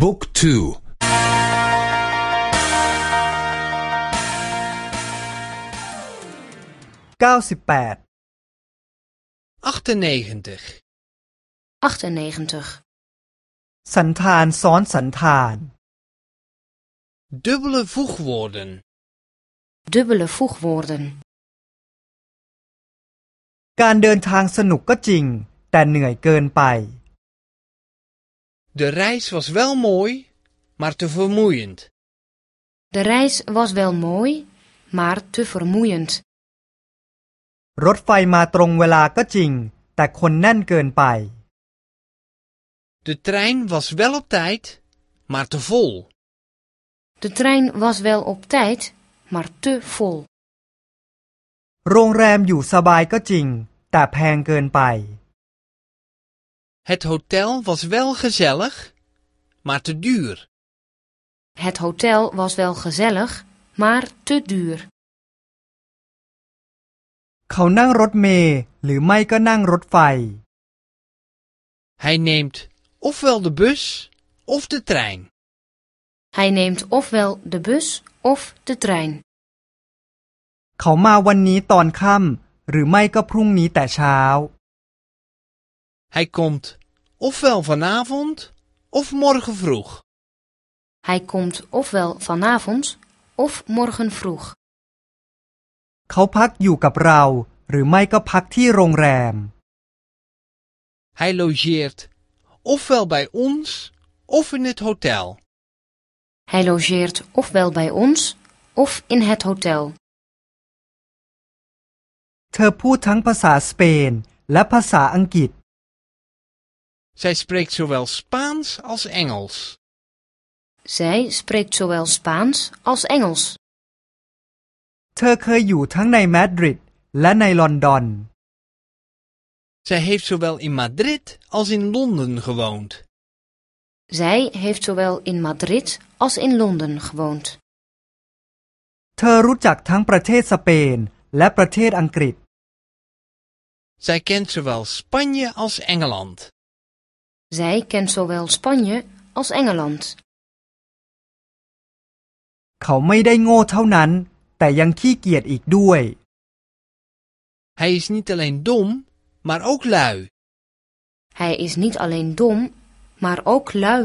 บุ๊กทูเก้าสิบแปด 98. 98. สันธานซ้อนสันธาน Dubbele voegwoorden. Dubbele voegwoorden. การเดินทางสนุกก็จริง แต่เหนื่อยเกินไป De reis was wel mooi, maar te vermoeiend. De reis was wel mooi, maar te vermoeiend. รถไฟมาตรงเวลาก็จริง แต่คนแน่นเกินไป De trein was wel op tijd, maar te vol. De trein was wel op tijd, maar te vol. โรงแรมอยู่สบายก็จริง แต่แพงเกินไป Het hotel was wel gezellig, maar te duur. Het hotel was wel gezellig, maar te duur. เขานั่งรถเมล์หรือไม่ก็นั่งรถไฟ Hij neemt ofwel de bus of de trein. Hij neemt ofwel de bus of de trein. เขามาวันนี้ตอนค่ำหรือไม่ก็พรุ่งนี้แต่เช้า Hij komt ofwel vanavond of morgen vroeg. Hij komt ofwel vanavond of morgen vroeg. เขาพักอยู่กับเรา หรือไม่ก็พักที่โรงแรม Hij logeert ofwel bij ons of in het hotel. Hij logeert ofwel bij ons of in het hotel. เธอพูดทั้งภาษาสเปน และภาษาอังกฤษ Zij spreekt zowel Spaans als Engels. Zij spreekt zowel Spaans als Engels. เธอเคยอยู่ทั้งในมาดริดและในลอนดอน Zij heeft zowel in Madrid als in Londen gewoond. Zij heeft zowel in Madrid als in Londen gewoond. เธอรู้จักทั้งประเทศสเปน และประเทศอังกฤษ Zij kent zowel Spanje als Engeland. Zij kent zowel Spanje als Engeland. เขาไม่ได้โง่เท่านั้น แต่ยังขี้เกียจอีกด้วย Hij is niet alleen dom, maar ook lui. Hij is niet alleen dom, maar ook lui.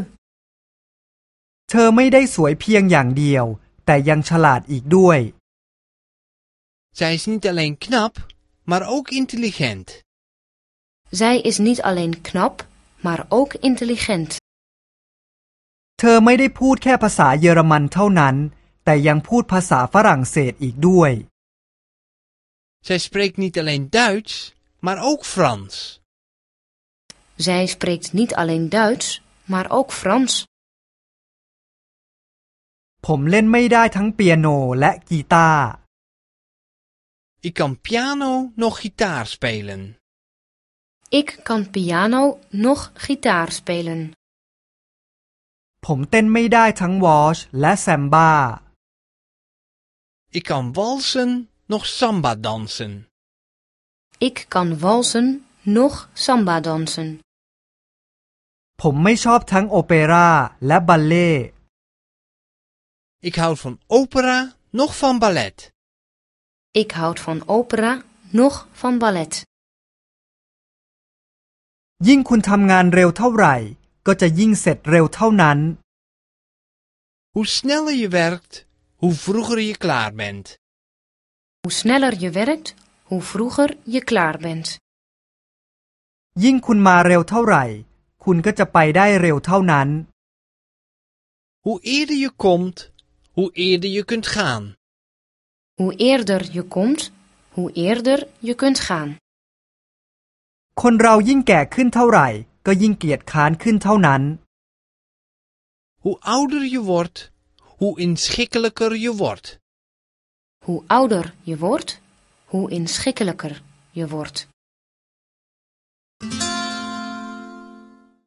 เธอไม่ได้สวยเพียงอย่างเดียว แต่ยังฉลาดอีกด้วย Zij is niet alleen knap, maar ook intelligent. Zij is niet alleen knap, maar ook intelligent. เธอไม่ได้พูดแค่ภาษาเยอรมันเท่านั้น แต่ยังพูดภาษาฝรั่งเศสอีกด้วย Zij spreekt niet alleen Duits, maar ook Frans. Zij spreekt niet alleen Duits, maar ook Frans. ผมเล่นไม่ได้ทั้งเปียโนและกีตาร์ Ik kan piano nog gitaar spelen. Ik kan piano nog gitaar spelen. ผมเต้นไม่ได้ทั้งวอชและแซมบ้า Ik kan walsen, nog samba dansen. Ik kan walsen nog samba dansen. ผมไม่ชอบทั้งโอเปร่าและบัลเล่ Ik houd van opera, nog van ballet. Ik houd van opera, nog van ballet. ยิ่งคุณทำงานเร็วเท่าไหร่ ก็จะยิ่งเสร็จเร็วเท่านั้น Hoe sneller je werkt, hoe vroeger je klaar bent. Hoe sneller je werkt, hoe vroeger je klaar bent. ยิ่งคุณมาเร็วเท่าไหร่ คุณก็จะไปได้เร็วเท่านั้น Hoe eerder je komt, hoe eerder je kunt gaan. Hoe eerder je komt, hoe eerder je kunt gaan. คนเรายิ่งแก่ขึ้นเท่าไหร่ ก็ยิ่งเกียจค้านขึ้นเท่านั้น Hoe ouder je wordt, hoe inschikkelijker je wordt. Hoe ouder je wordt, hoe inschikkelijker je wordt.